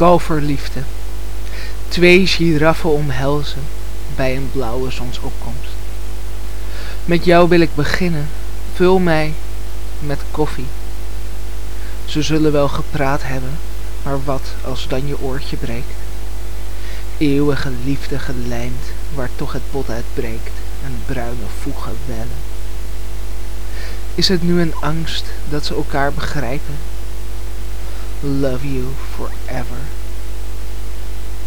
kalverliefde. Twee giraffen omhelzen bij een blauwe zonsopkomst. Met jou wil ik beginnen, vul mij met koffie. Ze zullen wel gepraat hebben, maar wat als dan je oortje breekt? Eeuwige liefde gelijmd, waar toch het bot uitbreekt en bruine voegen wellen. Is het nu een angst dat ze elkaar begrijpen? Love you forever.